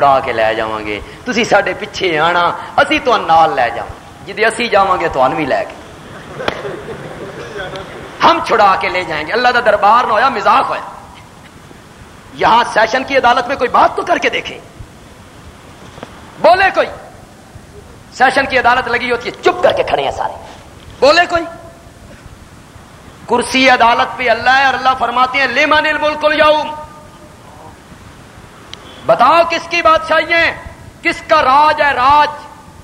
ڈرا کے لے جاؤں گے تھی سارے پیچھے آنا اسی تو نال لے جاؤں جی اسی جاؤں گے تو بھی لے کے ہم چھڑا کے لے جائیں گے اللہ کا دربار نہ ہویا مزاق ہویا یہاں سیشن کی عدالت میں کوئی بات تو کر کے دیکھے بولے کوئی؟ سیشن کی عدالت لگی ہوتی ہے، چپ کر کے کھڑے ہیں سارے۔ بولے کوئی؟ کرسی عدالت پہ اللہ ہے اور اللہ فرماتے ہیں لیمان الملک اليوم؟ بتاؤ کس کی بادشاہی ہے کس کا راج ہے راج؟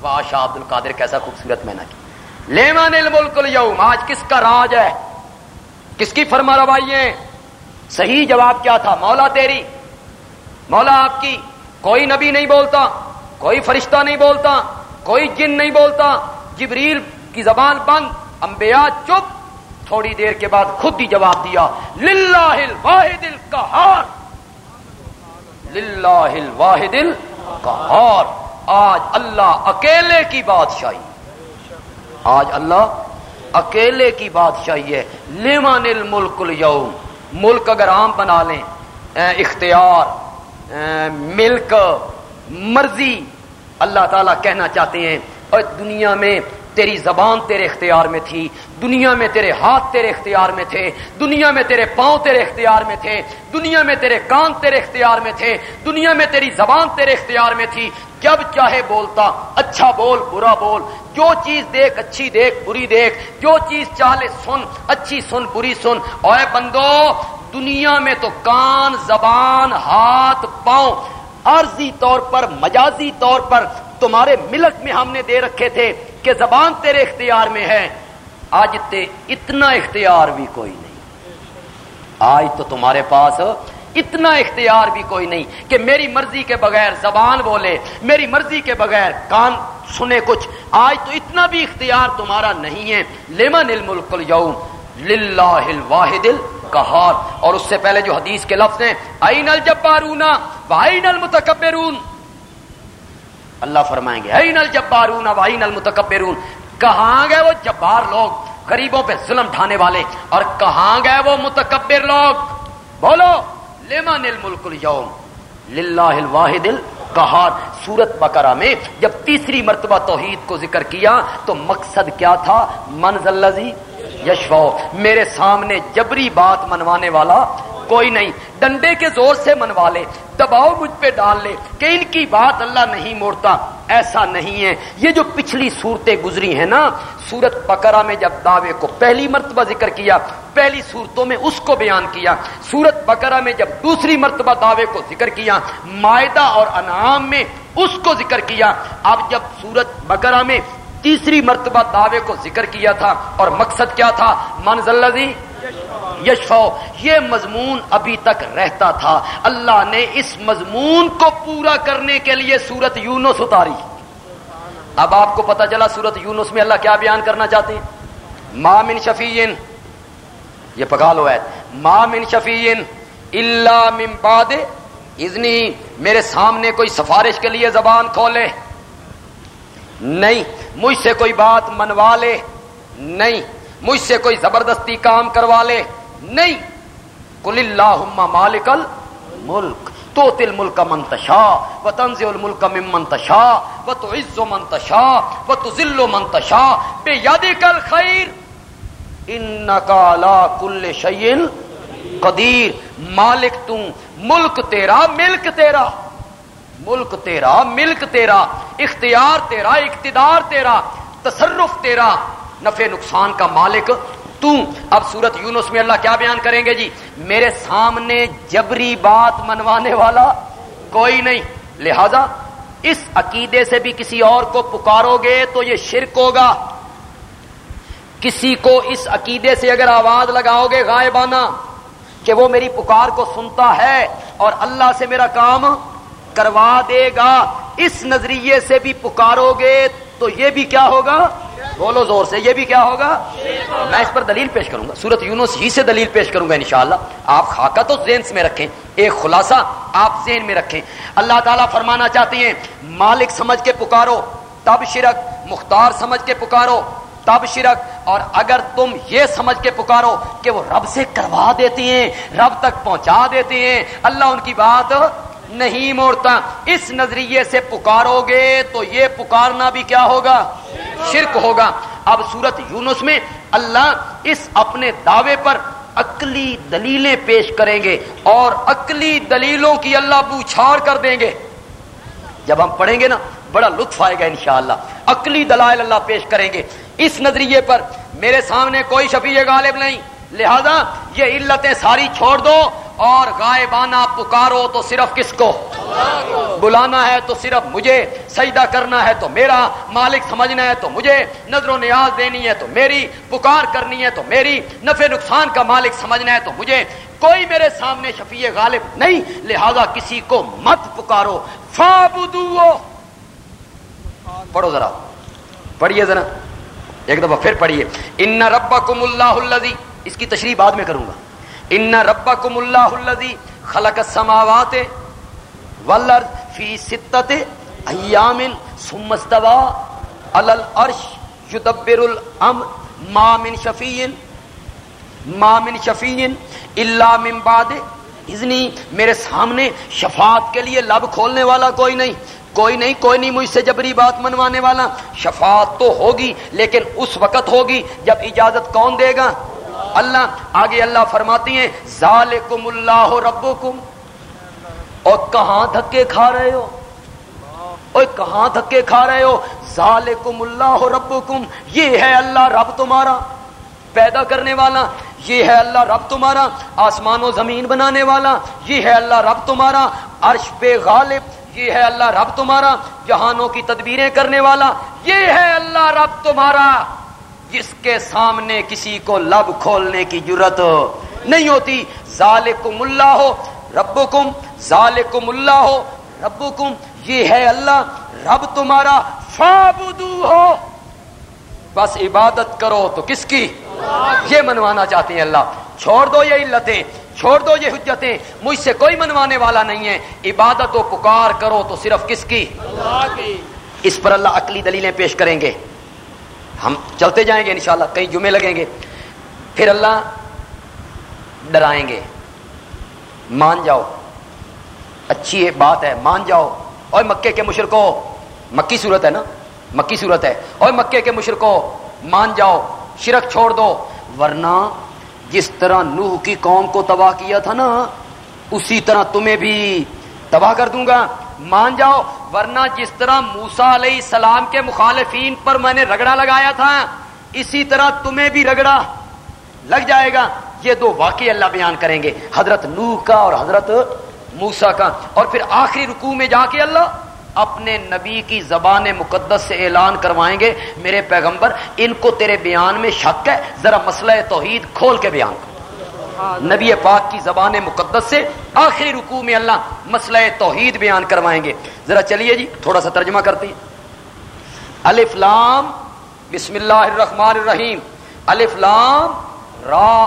واہ شاہ عبد القادر کیسا خوبصورت میں نہ کی۔ الملک اليوم آج کس کا راج ہے؟ کس کی فرما روائی ہے صحیح جواب کیا تھا؟ مولا تیری۔ مولا آپ کی کوئی نبی نہیں بولتا، کوئی فرشتہ نہیں بولتا، کوئی جن نہیں بولتا۔ جبریل کی زبان بند، انبیاء چپ۔ تھوڑی دیر کے بعد خود ہی جواب دیا، للہ الواحد القہار۔ للہ الواحد القہار۔ آج اللہ اکیلے کی بادشاہی۔ آج اللہ اکیلے کی بادشاہی ہے۔ لیمان الملک اليوم ملک اگر عام بنا لیں اختیار ملک، مرضی، اللہ تعالیٰ کہنا چاہتے ہیں۔ اور دنیا میں تیری زبان تیرے اختیار میں تھی، دنیا میں تیرے ہاتھ تیرے اختیار میں تھے، دنیا میں تیرے پاؤں تیرے اختیار میں تھے، دنیا میں تیرے کان تیرے اختیار میں تھے، دنیا میں تیری زبان تیرے اختیار میں تھی۔ جب چاہے بولتا اچھا بول، برا بول، جو چیز دیکھ اچھی دیکھ، بری دیکھ، جو چیز چاہے سن، اچھی سن، بری سن۔ اور بندو، دنیا میں تو کان، زبان، ہاتھ، پاؤں، عارضی طور پر، مجازی طور پر تمہارے ملک میں ہم نے دے رکھے تھے کہ زبان تیرے اختیار میں ہے، آج تے اتنا اختیار بھی کوئی نہیں۔ آج تو تمہارے پاس اتنا اختیار بھی کوئی نہیں کہ میری مرضی کے بغیر زبان بولے، میری مرضی کے بغیر کان سنے کچھ۔ آج تو اتنا بھی اختیار تمہارا نہیں ہے۔ لیمن الملک اليوم للہ الواحد القہار۔ اور اس سے پہلے جو حدیث کے لفظ ہیں این الجبارون، وعین المتکبرون اللہ فرمائیں گے این الجبارون و وعین المتکبرون کہاں گئے وہ جبار لوگ؟ غریبوں پہ ظلم ڈھانے والے۔ اور کہاں گئے وہ متکبر لوگ؟ بولو لیمن الملک اليوم؟ للہ الواحد القہار۔ سورت بقرہ میں جب تیسری مرتبہ توحید کو ذکر کیا، تو مقصد کیا تھا؟ منزل لذی یشو میرے سامنے جبری بات منوانے والا کوئی نہیں۔ ڈنڈے کے زور سے منوا لے، دباؤ مجھ پہ ڈال لے کہ ان کی بات اللہ نہیں موڑتا۔ ایسا نہیں ہے۔ یہ جو پچھلی صورتیں گزری ہیں نا، سورت بقرہ میں جب دعوے کو پہلی مرتبہ ذکر کیا، پہلی صورتوں میں اس کو بیان کیا۔ سورت بقرہ میں جب دوسری مرتبہ دعوے کو ذکر کیا معدہ اور انعام میں اس کو ذکر کیا۔ اب جب سورت بقرہ میں تیسری مرتبہ دعوے کو ذکر کیا تھا، اور مقصد کیا تھا؟ منزلزی یشفو یہ مضمون ابھی تک رہتا تھا۔ اللہ نے اس مضمون کو پورا کرنے کے لیے سورت یونس اتاری۔ اب آپ کو پتا چلا سورت یونس میں اللہ کیا بیان کرنا چاہتے ہیں؟ مامن شفیین یہ پکا لو ہے مامن شفیین اللہ من بعد ازنی میرے سامنے کوئی سفارش کے لیے زبان کھولے۔ نہیں، مجھ سے کوئی بات منوا لے۔ نہیں مجھ سے کوئی زبردستی کام کروا لے۔ نہیں۔ کل اللہ مالک الملک تو تل ملک منتشا و تنز الملک من منتشا و تو عز و منتشا و تو ذل و منتشا بے یاد کل خیر ان کا کل شعین قدیر مالک تم، ملک تیرا ملک تیرا۔ ملک تیرا ملک تیرا۔ اختیار تیرا، اقتدار تیرا۔ تصرف تیرا۔ نفع نقصان کا مالک تو اب سورت یونس میں اللہ کیا بیان کریں گے جی؟ میرے سامنے جبری بات منوانے والا کوئی نہیں۔ لہذا اس عقیدے سے بھی کسی اور کو پکارو گے تو یہ شرک ہوگا۔ کسی کو اس عقیدے سے اگر آواز لگاؤ گے غائبانہ کہ وہ میری پکار کو سنتا ہے اور اللہ سے میرا کام کروا دے گا، اس نظریے سے بھی پکارو گے تو یہ بھی کیا ہوگا؟ بولو زور سے، یہ بھی کیا ہوگا؟ میں اس پر دلیل پیش کروں گا۔ سورت یونس ہی سے دلیل پیش کروں گا انشاءاللہ۔ آپ خاکہ تو ذہن میں رکھیں، ایک خلاصہ آپ ذہن میں رکھیں۔ اللہ تعالیٰ فرمانا چاہتی ہیں، مالک سمجھ کے پکارو، تب شرک، مختار سمجھ کے پکارو، تب شرک۔ اور اگر تم یہ سمجھ کے پکارو کہ وہ رب سے کروا دیتی ہیں، رب تک پہنچا دیتے ہیں، اللہ ان کی بات نہیں موڑتا، اس نظریے سے پکارو گے تو یہ پکارنا بھی کیا ہوگا؟ شرک ہوگا۔ اب سورت یونس میں اللہ اس اپنے دعوے پر عقلی دلیلیں پیش کریں گے اور عقلی دلیلوں کی اللہ بوچھاڑ کر دیں گے۔ جب ہم پڑھیں گے نا، بڑا لطف آئے گا انشاءاللہ۔ عقلی دلائل اللہ پیش کریں گے۔ اس نظریے پر میرے سامنے کوئی شفیع غالب نہیں۔ لہذا یہ علتیں ساری چھوڑ دو۔ اور غائبانہ پکارو تو صرف کس کو؟ بلانا ہے تو صرف مجھے، سجدہ کرنا ہے تو میرا، مالک سمجھنا ہے تو مجھے، نظر و نیاز دینی ہے تو میری، پکار کرنی ہے تو میری، نفع نقصان کا مالک سمجھنا ہے تو مجھے۔ کوئی میرے سامنے شفیع غالب نہیں، لہذا کسی کو مت پکارو۔ فابدو پڑھو ذرا۔ پڑھیے ذرا۔ ایک دفعہ پھر پڑھیے۔ ان ربکم اللہ الذی، اس کی تشریح بعد میں کروں گا۔ ان ربکم اللہ الذی خلق السماوات والارض فی ستت ایام ثم استوى علی العرش یدبر الامر ما من شفیع ما من شفیع الا من بعد اذنی میرے سامنے شفاعت کے لیے لب کھولنے والا کوئی نہیں کوئی نہیں کوئی نہیں مجھ سے جبری بات منوانے والا شفاعت تو ہوگی لیکن اس وقت ہوگی جب اجازت کون دے گا اللہ آگے اللہ فرماتی ہیں ذالکم اللہ ربکم۔ اور کہاں دھکے کھا رہے ہو؟ اور کہاں دھکے کھا رہے ہو؟ ذالکم اللہ ربکم۔ یہ ہے اللہ رب تمہارا پیدا کرنے والا، یہ ہے اللہ رب تمہارا آسمان و زمین بنانے والا، یہ ہے اللہ رب تمہارا عرش پہ غالب، یہ ہے اللہ رب تمہارا جہانوں کی تدبیریں کرنے والا، یہ ہے اللہ رب تمہارا۔ جس کے سامنے کسی کو لب کھولنے کی ضرورت نہیں ہوتی۔ ذالکم اللہ ہو ربکم ذالکم اللہ ہو ربکم یہ ہے اللہ رب تمہارا فابدو ہو بس عبادت کرو تو کس کی؟ یہ منوانا چاہتے ہیں اللہ۔ چھوڑ دو یہ علتیں چھوڑ دو یہ حجتیں مجھ سے کوئی منوانے والا نہیں ہے۔ عبادت و پکار کرو تو صرف کس کی۔ اس پر اللہ عقلی دلیلیں پیش کریں گے۔ ہم چلتے جائیں گے انشاءاللہ، کئی جمعے لگیں گے۔ پھر اللہ ڈرائیں گے۔ مان جاؤ۔ اچھی بات ہے، مان جاؤ۔ اور مکے کے مشرقوں مکی صورت ہے نا؟ مکی صورت ہے۔ اور مکے کے مشرقوں مان جاؤ۔ شرک چھوڑ دو۔ ورنہ جس طرح نوح کی قوم کو تباہ کیا تھا نا، اسی طرح تمہیں بھی تباہ کر دوں گا۔ مان جاؤ، ورنہ جس طرح موسا علیہ السلام کے مخالفین پر میں نے رگڑا لگایا تھا، اسی طرح تمہیں بھی رگڑا لگ جائے گا۔ یہ دو واقعی اللہ بیان کریں گے، حضرت نوح کا اور حضرت موسا کا۔ اور پھر آخری رکوع میں جا کے اللہ اپنے نبی کی زبان مقدس سے اعلان کروائیں گے، میرے پیغمبر، ان کو تیرے بیان میں شک ہے، ذرا مسئلہ توحید کھول کے بیان کر نبی پاک کی زبان مقدس سے آخری رکوع میں اللہ مسئلہ توحید بیان کروائیں گے۔ ذرا چلیے جی تھوڑا سا ترجمہ کرتے ہیں۔ الف لام، بسم اللہ الرحمن الرحیم۔ الف لام، را،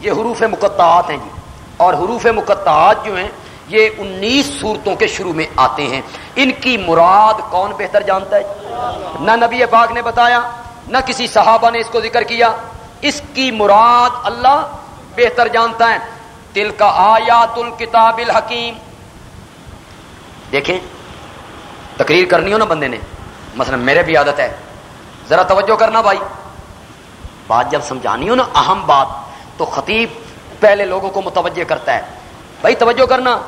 یہ حروف مقطعات ہیں جی۔ اور حروف مقطعات جو ہیں، یہ انیس صورتوں کے شروع میں آتے ہیں۔ ان کی مراد کون بہتر جانتا ہے؟ نہ نبی پاک نے بتایا، نہ کسی صحابہ نے اس کو ذکر کیا۔ اس کی مراد اللہ بہتر جانتا ہے۔ دل کا آیات الکتاب الحکیم۔ دیکھیں، تقریر کرنی ہو نا بندے نے۔ مثلا میرے بھی عادت ہے۔ ذرا توجہ کرنا بھائی۔ بات جب سمجھانی ہو نا، اہم بات، تو خطیب پہلے لوگوں کو متوجہ کرتا ہے۔ بھائی، توجہ کرنا۔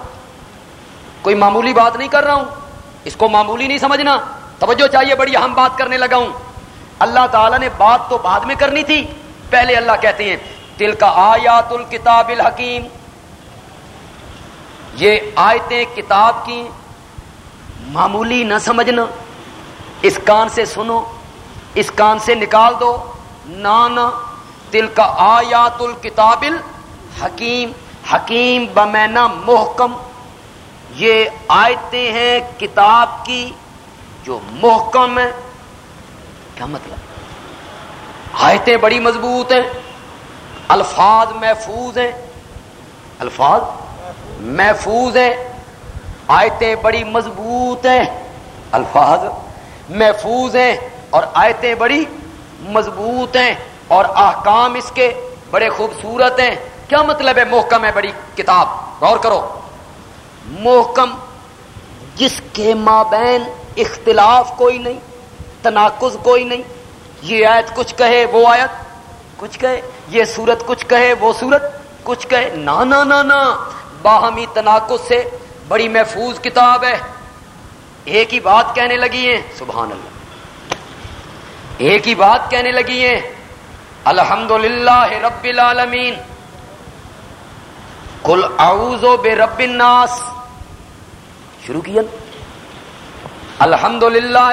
کوئی معمولی بات نہیں کر رہا ہوں۔ اس کو معمولی نہیں سمجھنا۔ توجہ چاہیے، بڑی اہم بات کرنے لگا ہوں۔ اللہ تعالیٰ نے بات تو بعد میں کرنی تھی۔ پہلے اللہ کہتے ہیں دل کا آیات الکتاب الحکیم۔ یہ آیتیں کتاب کی، معمولی نہ سمجھنا، اس کان سے سنو، اس کان سے نکال دو، نانا دل کا آیات الکتاب الحکیم۔ حکیم بمینا محکم۔ یہ آیتیں ہیں کتاب کی جو محکم ہے کیا مطلب؟ آیتیں بڑی مضبوط ہیں۔ الفاظ محفوظ ہیں۔ الفاظ محفوظ ہیں۔ آیتیں بڑی مضبوط ہیں۔ الفاظ محفوظ ہیں اور آیتیں بڑی مضبوط ہیں اور احکام اس کے بڑے خوبصورت ہیں۔ کیا مطلب ہے محکم ہے بڑی کتاب؟ غور کرو۔ محکم جس کے مابین اختلاف کوئی نہیں، تناقض کوئی نہیں، یہ آیت کچھ کہے، وہ آیت کچھ کہے۔ یہ صورت کچھ کہے، وہ صورت کچھ کہے۔ نہ باہمی تناقض سے بڑی محفوظ کتاب ہے۔ ایک ہی بات کہنے لگی ہیں، سبحان اللہ۔ ایک ہی بات کہنے لگی ہیں الحمد للہ رب العالمین۔ کل اعوذ بے رب الناس۔ شروع کیا۔ الحمد للہ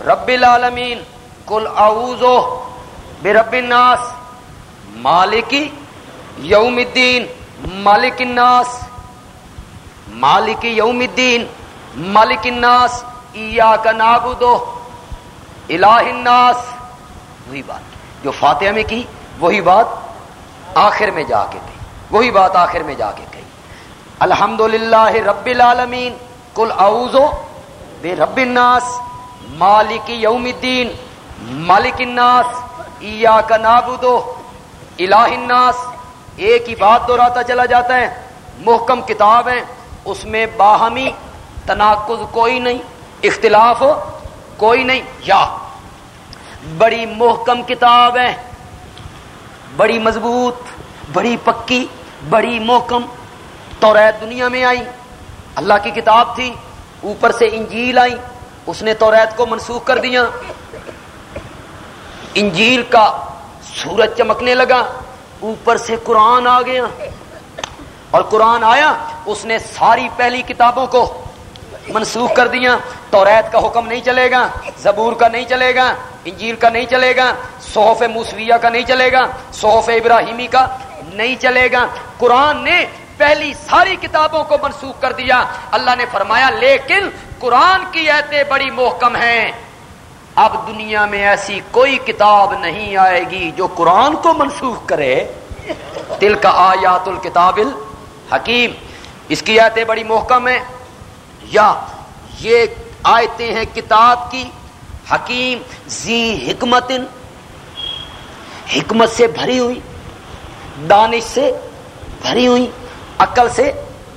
رب العالمین۔ کل اعوذ بے رب الناس۔ مالکی یوم الدین، مالک الناس، مالک یوم الدین، مالک الناس، ایاک نعبدو الہ الناس، وہی بات۔ جو فاتحہ میں کی، وہی بات آخر میں جا کے کہی وہی بات آخر میں جا کے کہی الحمد للہ رب العالمین کل اعوذو بے رب الناس، مالک یوم الدین، مالک الناس، ایاک نعبدو الہ الناس، ایک ہی بات دہراتا چلا جاتا ہے، محکم کتاب ہے اس میں باہمی تناقض کوئی نہیں، اختلاف کوئی نہیں، یا بڑی محکم کتاب ہے بڑی مضبوط، بڑی پکی، بڑی محکم تو دنیا میں آئی اللہ کی کتاب تھی، اوپر سے انجیل آئی اس نے تو کو منسوخ کر دیا۔ انجیل کا سورج چمکنے لگا، اوپر سے قرآن آ گیا۔ اور قرآن آیا، اس نے ساری پہلی کتابوں کو منسوخ کر دیا۔ تو کا حکم نہیں چلے گا، زبور کا نہیں چلے گا، انجیل کا نہیں چلے گا، صحف موسویہ کا نہیں چلے گا، صحف ابراہیمی کا نہیں چلے گا۔ قرآن نے پہلی ساری کتابوں کو منسوخ کر دیا۔ اللہ نے فرمایا، لیکن قرآن کی ایتیں بڑی محکم ہیں۔ اب دنیا میں ایسی کوئی کتاب نہیں آئے گی جو قرآن کو منسوخ کرے۔ دل کا آیات الکتاب الحکیم۔ اس کی آیتیں بڑی محکم ہیں۔ یا یہ آیتیں ہیں کتاب کی حکیم۔ زی حکمت حکمت سے بھری ہوئی۔ دانش سے بھری ہوئی۔ عقل سے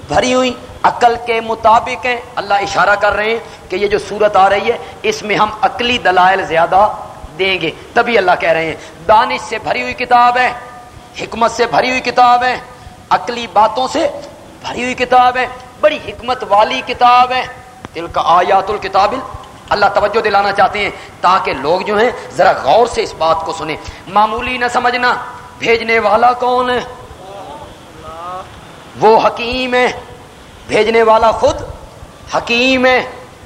بھری ہوئی۔ عقل کے مطابق ہیں۔ اللہ اشارہ کر رہے ہیں کہ یہ جو صورت آ رہی ہے، اس میں ہم عقلی دلائل زیادہ دیں گے۔ تبھی اللہ کہہ رہے ہیں، دانش سے بھری ہوئی کتاب ہے، حکمت سے بھری ہوئی کتاب ہے، عقلی باتوں سے بھری ہوئی کتاب ہے، بڑی حکمت والی کتاب ہے۔ دل کا آیات الکتاب، اللہ توجہ دلانا چاہتے ہیں تاکہ لوگ جو ہیں، ذرا غور سے اس بات کو سنیں۔ معمولی نہ سمجھنا، بھیجنے والا کون ہے؟ وہ حکیم ہے۔ بھیجنے والا خود حکیم ہے،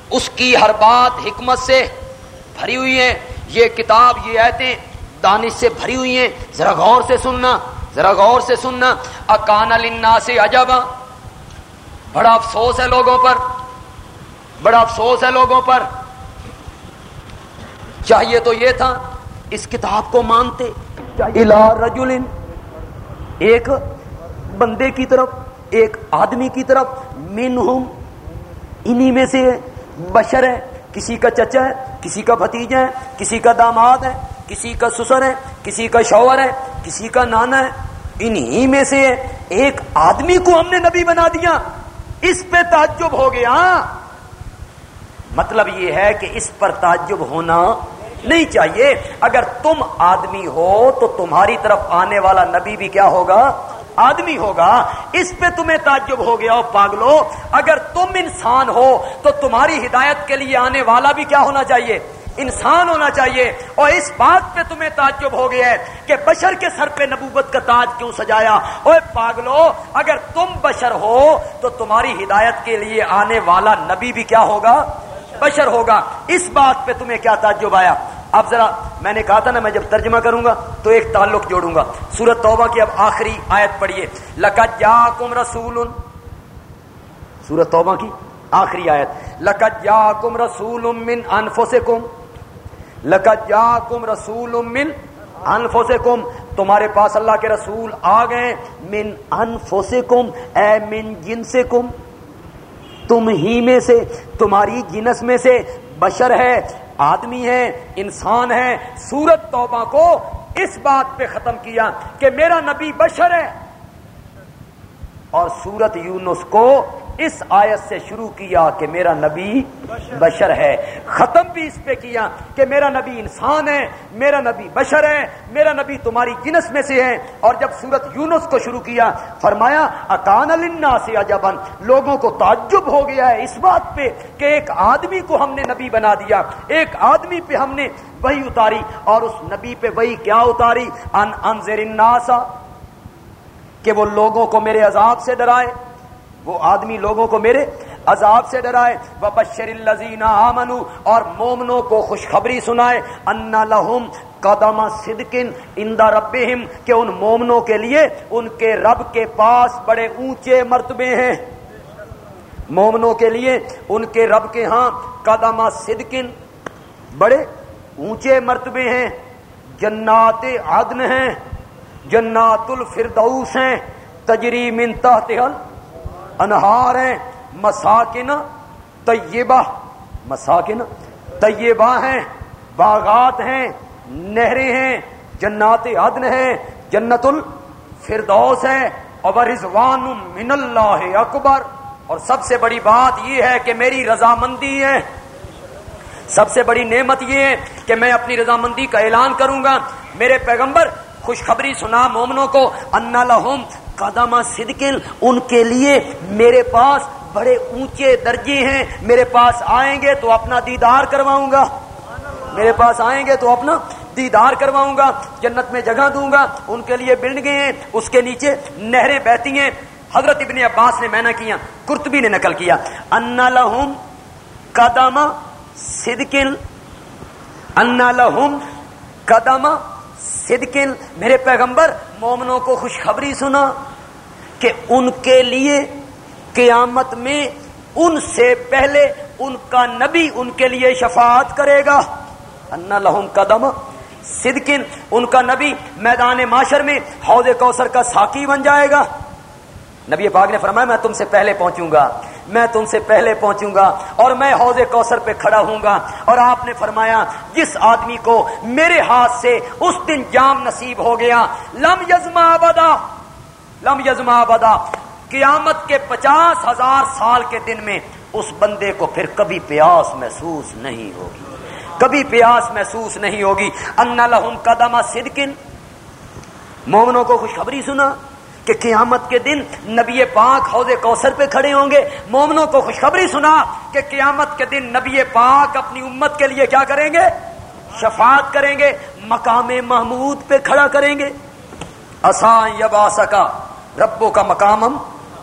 اس کی ہر بات حکمت سے بھری ہوئی ہے یہ کتاب، یہ ایتیں دانش سے بھری ہوئی ہیں۔ ذرا غور سے سننا، ذرا غور سے سننا۔ اکان النا سے عجب بڑا افسوس ہے لوگوں پر۔ بڑا افسوس ہے لوگوں پر۔ چاہیے تو یہ تھا، اس کتاب کو مانتے۔ رجل ایک بندے کی طرف ایک آدمی کی طرف منہم انہی میں سے بشر ہے، کسی کا چچا ہے، کسی کا بھتیجا ہے، کسی کا داماد ہے، کسی کا سسر ہے، کسی کا شوہر ہے، کسی کا نانا ہے۔ انہی میں سے ایک آدمی کو ہم نے نبی بنا دیا۔ اس پہ تعجب ہو گیا۔ مطلب یہ ہے کہ اس پر تعجب ہونا نہیں چاہیے۔ اگر تم آدمی ہو تو تمہاری طرف آنے والا نبی بھی کیا ہوگا؟ آدمی ہوگا، اس پہ تمہیں تعجب ہو گیا پاگلو۔ اگر تم انسان ہو، تو تمہاری ہدایت کے لیے آنے والا بھی کیا ہونا چاہیے؟ انسان ہونا چاہیے۔ اور اس بات پہ تمہیں تعجب ہو گیا ہے کہ بشر کے سر پہ نبوت کا تاج کیوں سجایا؟ اوے پاگلو، اگر تم بشر ہو، تو تمہاری ہدایت کے لیے آنے والا نبی بھی کیا ہوگا؟ بشر ہوگا۔ اس بات پہ تمہیں کیا تعجب آیا؟ اب ذرا میں نے کہا تھا نا میں جب ترجمہ کروں گا تو ایک تعلق جوڑوں گا۔ سورت توبہ کی اب آخری آیت پڑھیے۔ لقت جا کم رسول سورت توبہ کی آخری آیت۔ لقت جا کم رسول من انفو سے کم جا کم رسول من انفو سے کم تمہارے پاس اللہ کے رسول آ گئے۔ من انفو سے کم اے من جن سے کم تم ہی میں سے، تمہاری جنس میں سے بشر ہے۔ آدمی ہے، انسان ہے، سورت توبہ کو اس بات پہ ختم کیا کہ میرا نبی بشر ہے۔ اور سورت یونس کو اس آیت سے شروع کیا کہ میرا نبی بشر ہے، ختم بھی اس پہ کیا کہ میرا نبی انسان ہے، میرا نبی بشر ہے، میرا نبی تمہاری جنس میں سے ہے۔ اور جب سورت یونس کو شروع کیا، فرمایا، اکان النا سے اجبن لوگوں کو تعجب ہو گیا ہے اس بات پہ کہ ایک آدمی کو ہم نے نبی بنا دیا، ایک آدمی پہ ہم نے وہی اتاری اور اس نبی پہ وہی کیا اتاری؟ ان انذر الناس، کہ وہ لوگوں کو میرے عذاب سے ڈرائے۔ وہ آدمی لوگوں کو میرے عذاب سے ڈرائے۔ بشر الزین آمن اور مومنوں کو خوشخبری سنائے۔ ان لہم قدم صدقن اندا رب کہ ان مومنوں کے لیے ان کے رب کے پاس بڑے اونچے مرتبے ہیں۔ مومنوں کے لیے ان کے رب کے ہاں قدم صدقن بڑے اونچے مرتبے ہیں۔ جنات عدن ہیں، جنات الفردوس ہیں، تجری من تحت انہار ہیں، مساکن طیبہ مساکن طیبہ ہیں، باغات ہیں، نہریں ہیں، جنات عدن ہیں جنت الفردوس ہے اور رضوان من اللہ اکبر۔ اور سب سے بڑی بات یہ ہے کہ میری رضامندی ہے۔ سب سے بڑی نعمت یہ ہے کہ میں اپنی رضامندی کا اعلان کروں گا۔ میرے پیغمبر، خوشخبری سنا مومنوں کو، انا لہم قدم صدقل ان کے لیے میرے پاس بڑے اونچے درجے ہیں، میرے پاس آئیں گے تو اپنا دیدار کرواؤں گا۔ میرے پاس آئیں گے تو اپنا دیدار کرواؤں گا، جنت میں جگہ دوں گا۔ ان کے لیے بلڈ ہیں، اس کے نیچے نہریں بہتی ہیں۔ حضرت ابن عباس نے میں کیا کرتبی نے نقل کیا۔ انا لہم قدم صدقل انا لہم قدم صدقل میرے پیغمبر مومنوں کو خوشخبری سنا کہ ان کے لیے قیامت میں ان سے پہلے ان کا نبی ان کے لیے شفاعت کرے گا۔ انا لہم قدم صدقن، ان کا نبی میدان معاشر میں حوض کوثر کا ساکی بن جائے گا۔ نبی پاک نے فرمایا، میں تم سے پہلے پہنچوں گا، میں تم سے پہلے پہنچوں گا اور میں حوض کوثر پہ کھڑا ہوں گا۔ اور آپ نے فرمایا، جس آدمی کو میرے ہاتھ سے اس دن جام نصیب ہو گیا، لم یزما بدا لم یزما بدا قیامت کے پچاس ہزار سال کے دن میں اس بندے کو پھر کبھی پیاس محسوس نہیں ہوگی۔ کبھی پیاس محسوس نہیں ہوگی۔ ان لہم قدم صدقن۔ مومنوں کو خوشخبری سنا۔ کہ قیامت کے دن نبی پاک حوض کوثر پہ کھڑے ہوں گے۔ مومنوں کو خوشخبری سنا کہ قیامت کے دن نبی پاک اپنی امت کے لیے کیا کریں گے؟ شفاعت کریں گے، مقام محمود پہ کھڑا کریں گے۔ آسان یبا سکا ربو کا مقام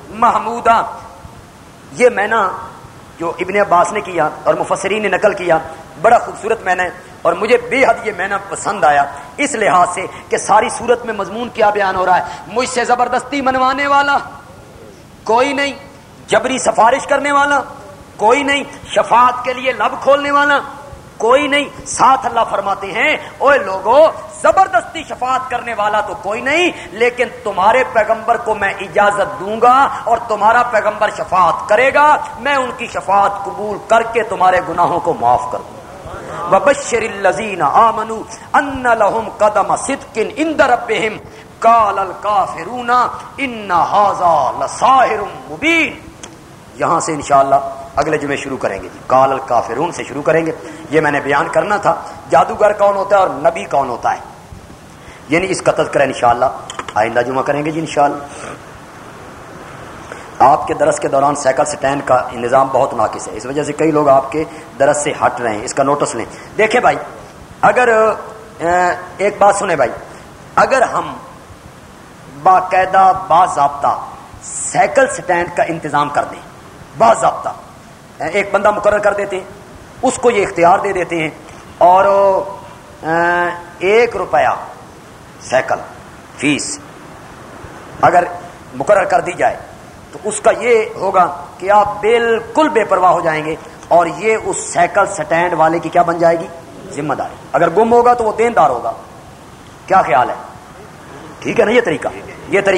محمودہ یہ میں نا جو ابن عباس نے کیا اور مفسرین نے نقل کیا، بڑا خوبصورت میں نے اور مجھے بے حد یہ میں نے پسند آیا۔ اس لحاظ سے کہ ساری صورت میں مضمون کیا بیان ہو رہا ہے۔ مجھ سے زبردستی منوانے والا کوئی نہیں۔ جبری سفارش کرنے والا کوئی نہیں۔ شفاعت کے لیے لب کھولنے والا کوئی نہیں۔ ساتھ اللہ فرماتے ہیں اوے لوگوں زبردستی شفاعت کرنے والا تو کوئی نہیں، لیکن تمہارے پیغمبر کو میں اجازت دوں گا اور تمہارا پیغمبر شفاعت کرے گا۔ میں ان کی شفاعت قبول کر کے تمہارے گناہوں کو معاف کر دوں۔ وبشر الذين امنوا ان لهم قدم صدق عند ربهم. قال الكافرون ان هذا لساحر مبين. یہاں سے انشاءاللہ اگلے جمعے شروع کریں گے جی. کال الکافرون سے شروع کریں گے. یہ میں نے بیان کرنا تھا. جادوگر کون ہوتا ہے اور نبی کون ہوتا ہے؟ یعنی اس کا تذکرہ انشاءاللہ آئندہ جمعہ کریں گے جی انشاءاللہ. آپ کے درس کے دوران سائیکل سٹینڈ کا نظام بہت ناقص ہے۔ اس وجہ سے کئی لوگ آپ کے درس سے ہٹ رہے ہیں۔ اس کا نوٹس لیں۔ دیکھیں بھائی، اگر ایک بات سنیں بھائی۔ اگر ہم باقاعدہ باضابطہ سائیکل سٹینڈ کا انتظام کر دیں، باضابطہ، ایک بندہ مقرر کر دیتے ہیں، اس کو یہ اختیار دے دیتے ہیں اور ایک روپیہ سائیکل، فیس اگر مقرر کر دی جائے تو اس کا یہ ہوگا کہ آپ بالکل بے پرواہ ہو جائیں گے اور یہ اس سائیکل سٹینڈ والے کی کیا بن جائے گی؟ ذمہ داری۔ اگر گم ہوگا تو وہ دیندار ہوگا۔ کیا خیال ہے؟ ٹھیک ہے نا یہ طریقہ؟ یہ طریقہ